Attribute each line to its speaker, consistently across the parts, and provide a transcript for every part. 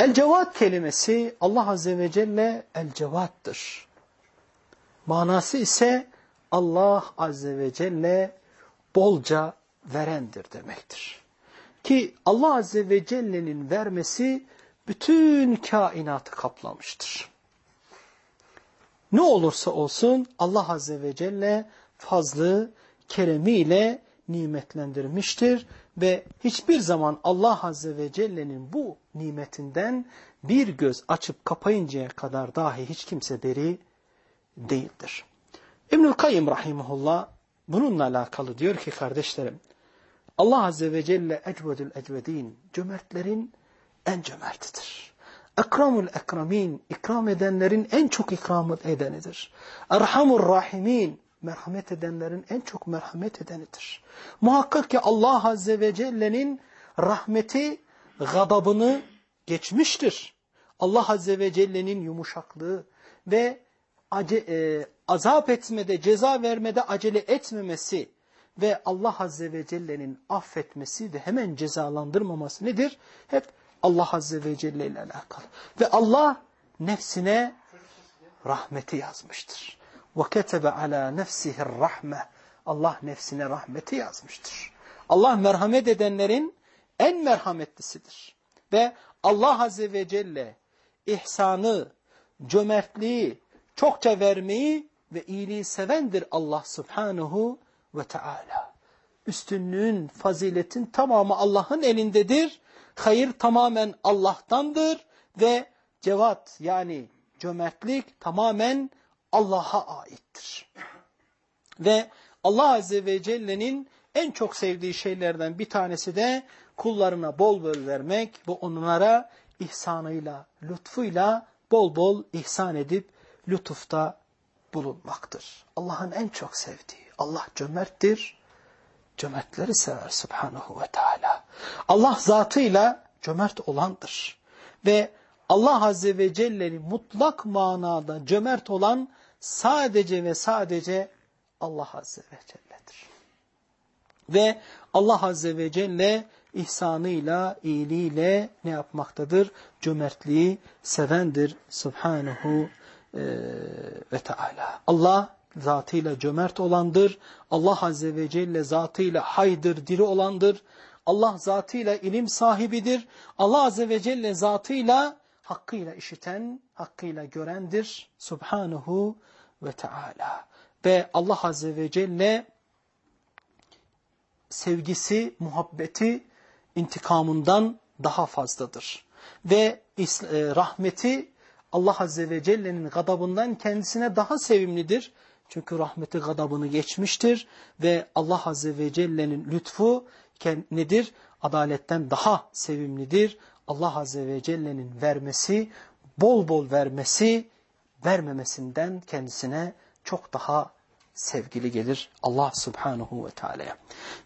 Speaker 1: El-Cevat kelimesi Allah Azze ve Celle El-Cevat'tır. Manası ise Allah Azze ve Celle bolca verendir demektir. Ki Allah Azze ve Celle'nin vermesi bütün kainatı kaplamıştır. Ne olursa olsun Allah Azze ve Celle fazlı keremiyle nimetlendirmiştir ve hiçbir zaman Allah Azze ve Celle'nin bu nimetinden bir göz açıp kapayıncaya kadar dahi hiç kimse beri değildir. İbnül Kayyım Rahimullah bununla alakalı diyor ki kardeşlerim Allah Azze ve Celle ecvedül ecvedin cömertlerin en cömertidir. Ekramul ekramin ikram edenlerin en çok ikram edenidir. Erhamur rahimin merhamet edenlerin en çok merhamet edenidir. Muhakkak ki Allah Azze ve Celle'nin rahmeti gadabını geçmiştir. Allah Azze ve Celle'nin yumuşaklığı ve ace, e, azap etmede, ceza vermede acele etmemesi ve Allah Azze ve Celle'nin affetmesi ve hemen cezalandırmaması nedir? Hep Allah Azze ve Celle ile alakalı. Ve Allah nefsine rahmeti yazmıştır. وَكَتَبَ عَلَى نَفْسِهِ الرَّحْمَةِ Allah nefsine rahmeti yazmıştır. Allah merhamet edenlerin en merhametlisidir. Ve Allah Azze ve Celle ihsanı, cömertliği, çokça vermeyi ve iyiliği sevendir Allah Subhanahu ve Teala. Üstünlüğün, faziletin tamamı Allah'ın elindedir. Hayır tamamen Allah'tandır ve cevat yani cömertlik tamamen Allah'a aittir. Ve Allah Azze ve Celle'nin en çok sevdiği şeylerden bir tanesi de kullarına bol bol vermek ve onlara ihsanıyla, lütfuyla bol bol ihsan edip lütufta bulunmaktır. Allah'ın en çok sevdiği. Allah cömerttir. Cömertleri sever subhanahu ve teala. Allah zatıyla cömert olandır. Ve Allah Azze ve Celle'nin mutlak manada cömert olan sadece ve sadece Allah Azze ve Celle'dir. Ve Allah Azze ve Celle ihsanıyla, iyiliğiyle ne yapmaktadır? Cömertliği sevendir Subhanahu e, ve Teala. Allah zatıyla cömert olandır. Allah Azze ve Celle zatıyla haydır, diri olandır. Allah zatıyla ilim sahibidir. Allah Azze ve Celle zatıyla hakkıyla işiten, hakkıyla görendir. Subhanahu ve Teala. Ve Allah Azze ve Celle sevgisi, muhabbeti intikamından daha fazladır. Ve e, rahmeti Allah Azze ve Celle'nin gadabından kendisine daha sevimlidir. Çünkü rahmeti gadabını geçmiştir ve Allah Azze ve Celle'nin lütfu nedir? Adaletten daha sevimlidir. Allah Azze ve Celle'nin vermesi, bol bol vermesi, vermemesinden kendisine çok daha sevgili gelir Allah Subhanahu ve Teala'ya.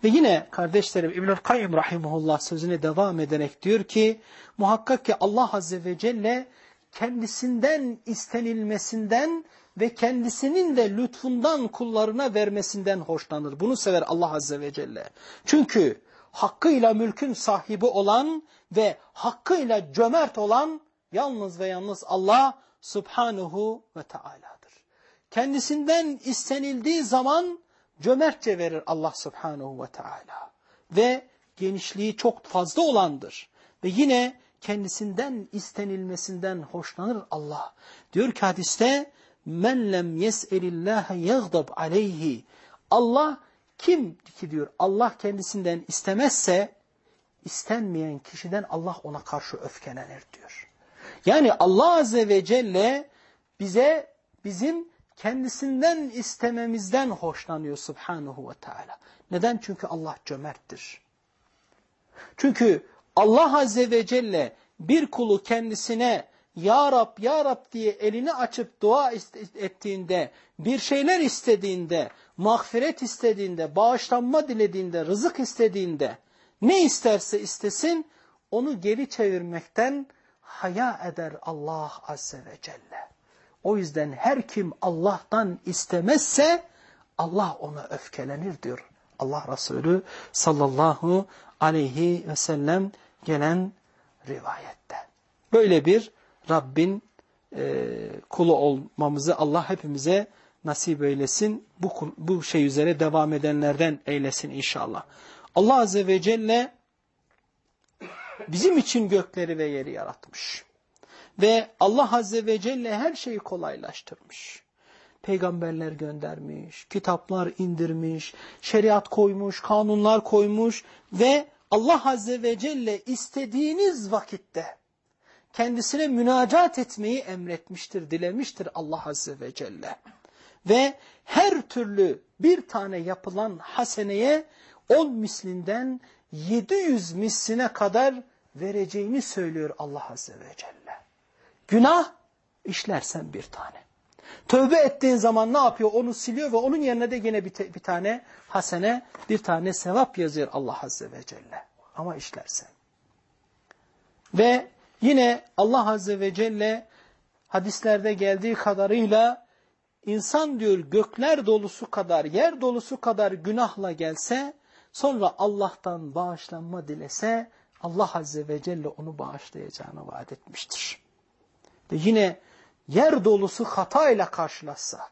Speaker 1: Ve yine kardeşlerim İbnül Kayyum Rahimullah sözüne devam ederek diyor ki muhakkak ki Allah Azze ve Celle kendisinden istenilmesinden ve kendisinin de lütfundan kullarına vermesinden hoşlanır. Bunu sever Allah Azze ve Celle. Çünkü hakkıyla mülkün sahibi olan ve hakkıyla cömert olan yalnız ve yalnız Allah Subhanahu ve Teala'dır. Kendisinden istenildiği zaman cömertçe verir Allah Subhanahu ve Teala. Ve genişliği çok fazla olandır. Ve yine kendisinden istenilmesinden hoşlanır Allah. Diyor ki hadiste men lem yes'elillâhe yagdab aleyhi. Allah kim ki diyor Allah kendisinden istemezse istenmeyen kişiden Allah ona karşı öfkelenir diyor. Yani Allah Azze ve Celle bize bizim kendisinden istememizden hoşlanıyor Subhanahu ve Teala. Neden? Çünkü Allah cömerttir. Çünkü Allah Azze ve Celle bir kulu kendisine Ya Rab, Ya Rab diye elini açıp dua ettiğinde, bir şeyler istediğinde, mağfiret istediğinde, bağışlanma dilediğinde, rızık istediğinde, ne isterse istesin, onu geri çevirmekten haya eder Allah Azze ve Celle. O yüzden her kim Allah'tan istemezse Allah ona öfkelenir diyor. Allah Resulü sallallahu aleyhi ve sellem gelen rivayette. Böyle bir Rabbin e, kulu olmamızı Allah hepimize nasip eylesin. Bu, bu şey üzere devam edenlerden eylesin inşallah. Allah Azze ve Celle bizim için gökleri ve yeri yaratmış. Ve Allah Azze ve Celle her şeyi kolaylaştırmış. Peygamberler göndermiş, kitaplar indirmiş, şeriat koymuş, kanunlar koymuş ve Allah Azze ve Celle istediğiniz vakitte kendisine münacat etmeyi emretmiştir, dilemiştir Allah Azze ve Celle. Ve her türlü bir tane yapılan haseneye on mislinden 700 misline kadar vereceğini söylüyor Allah Azze ve Celle. Günah işlersen bir tane. Tövbe ettiğin zaman ne yapıyor? Onu siliyor ve onun yerine de yine bir, bir tane hasene, bir tane sevap yazıyor Allah Azze ve Celle. Ama işlersen. Ve yine Allah Azze ve Celle hadislerde geldiği kadarıyla insan diyor gökler dolusu kadar, yer dolusu kadar günahla gelse, sonra Allah'tan bağışlanma dilese, Allah Azze ve Celle onu bağışlayacağını vaat etmiştir. Ve yine yer dolusu hatayla karşılaşsa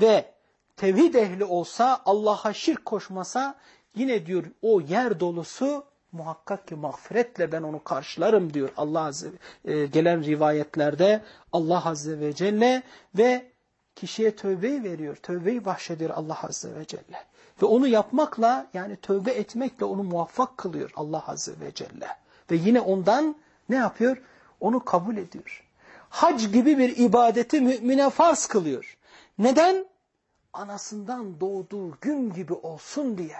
Speaker 1: ve tevhid ehli olsa, Allah'a şirk koşmasa, yine diyor o yer dolusu muhakkak ki mağfiretle ben onu karşılarım diyor Allah Azze, e, gelen rivayetlerde Allah Azze ve Celle ve kişiye tövbeyi veriyor. Tövbeyi bahşediyor Allah Azze ve Celle. Ve onu yapmakla yani tövbe etmekle onu muvaffak kılıyor Allah Azze ve Celle. Ve yine ondan ne yapıyor? Onu kabul ediyor. Hac gibi bir ibadeti mümine farz kılıyor. Neden? Anasından doğduğu gün gibi olsun diye.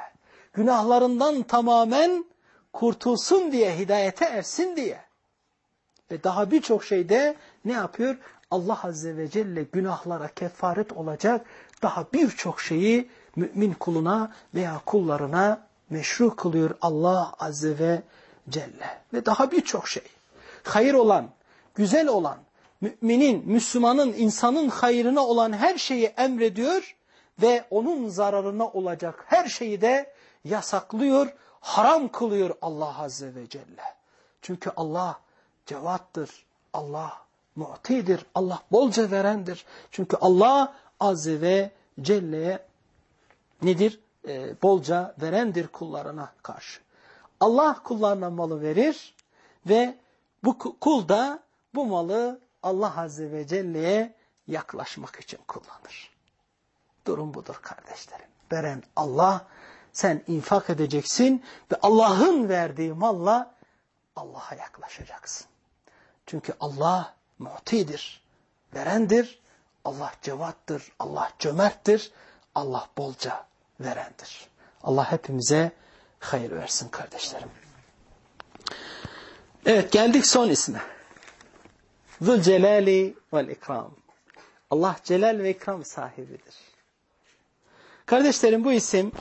Speaker 1: Günahlarından tamamen kurtulsun diye, hidayete ersin diye. Ve daha birçok şeyde ne yapıyor? Allah Azze ve Celle günahlara kefaret olacak daha birçok şeyi mümin kuluna veya kullarına meşru kılıyor Allah Azze ve Celle. Ve daha birçok şey. Hayır olan, güzel olan, müminin, Müslümanın, insanın hayrına olan her şeyi emrediyor ve onun zararına olacak her şeyi de yasaklıyor, haram kılıyor Allah Azze ve Celle. Çünkü Allah cevattır, Allah mu'tidir, Allah bolca verendir. Çünkü Allah Azze ve Celle'ye nedir? E, bolca verendir kullarına karşı. Allah kullarına malı verir ve bu kul da bu malı Allah Azze ve Celle'ye yaklaşmak için kullanır. Durum budur kardeşlerim. Veren Allah, sen infak edeceksin ve Allah'ın verdiği malla Allah'a yaklaşacaksın. Çünkü Allah mu'tidir, verendir, Allah cevattır, Allah cömerttir, Allah bolca verendir. Allah hepimize hayır versin kardeşlerim. Evet geldik son isme. Zülcelali vel ikram. Allah celal ve ikram sahibidir. Kardeşlerim bu isim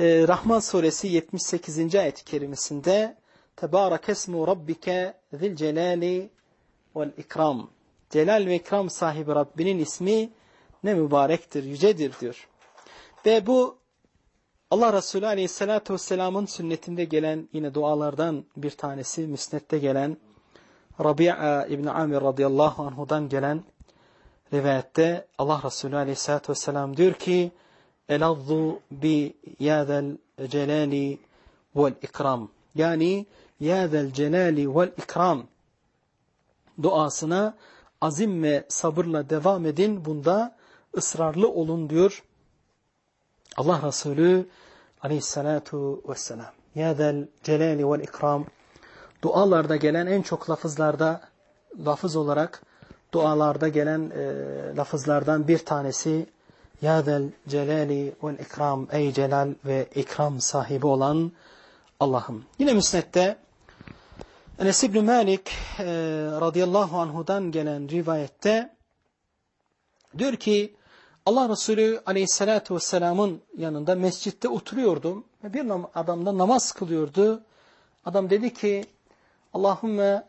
Speaker 1: e, Rahman suresi 78. ayet-i kerimesinde Tebarek esmu rabbike zil celali vel ikram. Celal ve ikram sahibi Rabbinin ismi ne mübarektir, yücedir diyor. Ve bu Allah Resulü Aleyhisselatü Vesselam'ın sünnetinde gelen yine dualardan bir tanesi, müsnette gelen Rabia İbni Amir radıyallahu anhudan gelen rivayette Allah Resulü Aleyhisselatü Vesselam diyor ki Elazzu bi yâzel celali vel ikram. Yani yâzel celali vel ikram duasına azim ve sabırla devam edin. Bunda ısrarlı olun diyor Allah Resulü aleyhissalatu vesselam. Ya del celali vel ikram. Dualarda gelen en çok lafızlarda, lafız olarak dualarda gelen e, lafızlardan bir tanesi Ya del celali vel ikram. Ey celal ve ikram sahibi olan Allah'ım. Yine müsnette Enes İbni Malik e, radıyallahu anhudan gelen rivayette diyor ki Allah Resulü aleyhissalatu vesselamın yanında mescitte oturuyordum. Ve bir adam da namaz kılıyordu. Adam dedi ki Allahümme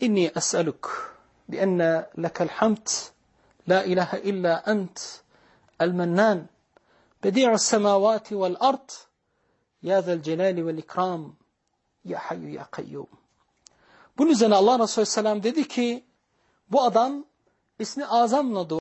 Speaker 1: inni es'eluk bi enne lekel hamd la ilahe illa ent el mennan bedi'us semavati vel ard ya zel celali vel ikram ya hayyu ya kayyum. Bunun üzerine Allah Resulü Aleyhisselam dedi ki bu adam ismi azamla